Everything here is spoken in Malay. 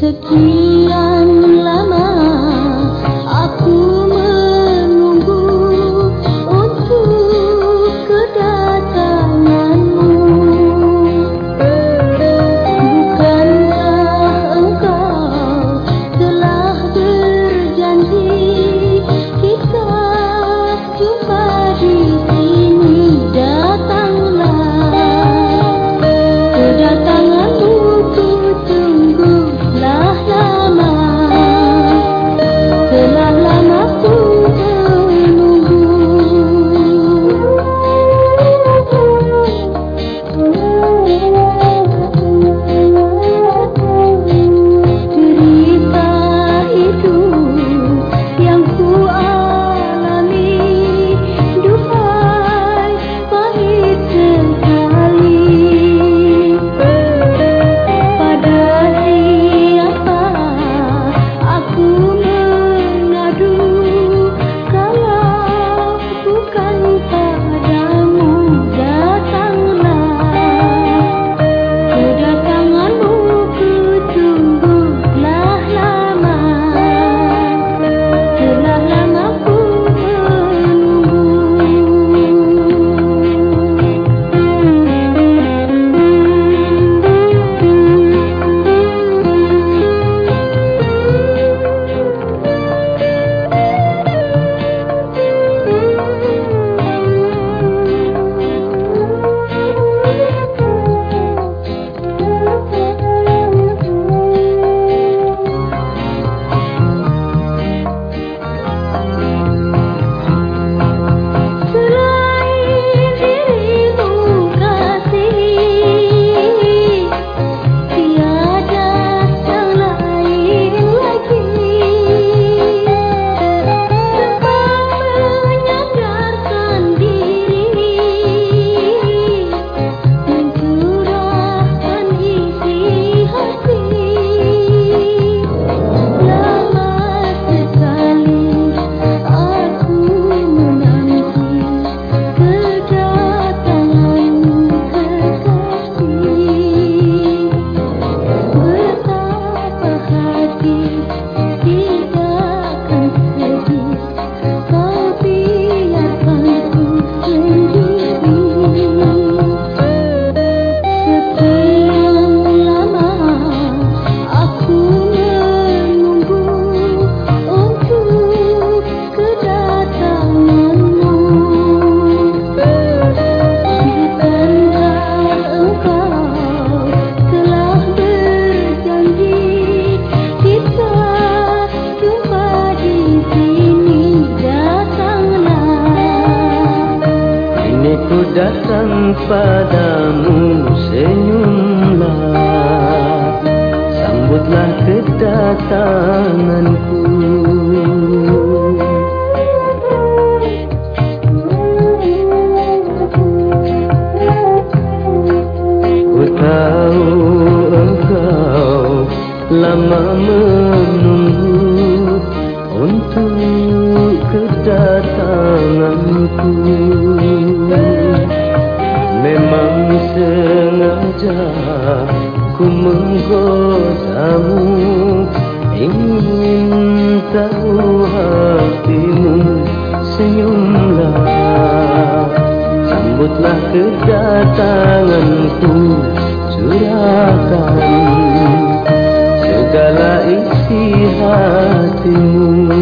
Sekian datang padamu senyumlah sambutlah kedatanganku. Ku tahu engkau lama menunggu untuk kedatanganku. saja ku menggodamu. Ingin tahu hatimu senyumlah. Sambutlah kedatanganku curahkan segala isi hatimu.